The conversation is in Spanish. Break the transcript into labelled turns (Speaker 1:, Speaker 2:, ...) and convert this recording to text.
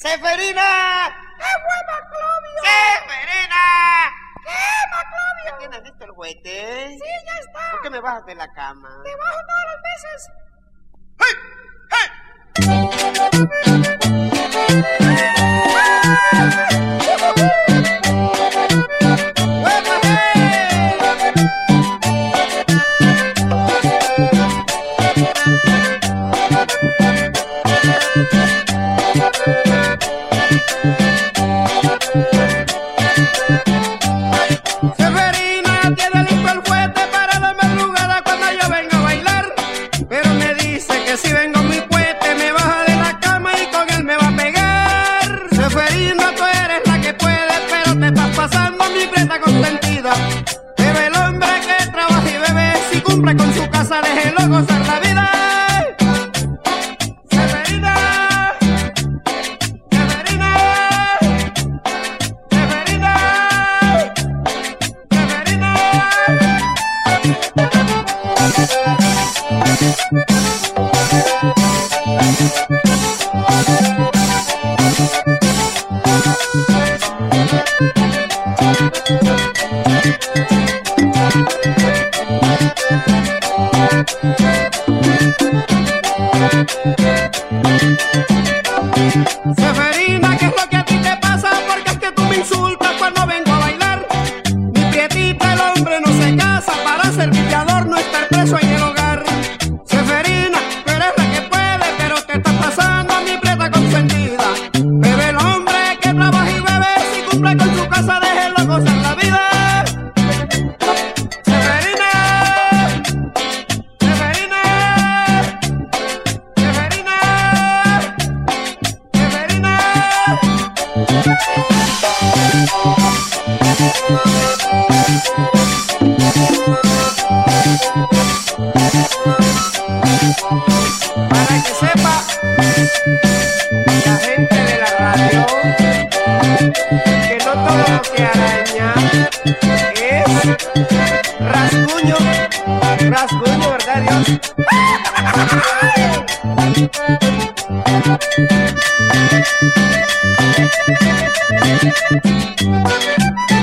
Speaker 1: ¡Seferina!
Speaker 2: ¡Qué fue, Maclovio!
Speaker 1: ¡Seferina!
Speaker 2: ¿Qué, Maclovio?
Speaker 1: ¿Tienes listo el juguete?
Speaker 2: Sí, ya está.
Speaker 1: ¿Por qué me bajas de la cama?
Speaker 2: Te bajo todos los meses.
Speaker 3: Severina cumple con su casa, déjelo gozar la vida. Severina, Severina, Severina. Severina. Severina, Para que sepa la gente de la radio que no todo lo que araña es rasguño, rasguño, ¿verdad Dios? Thank you.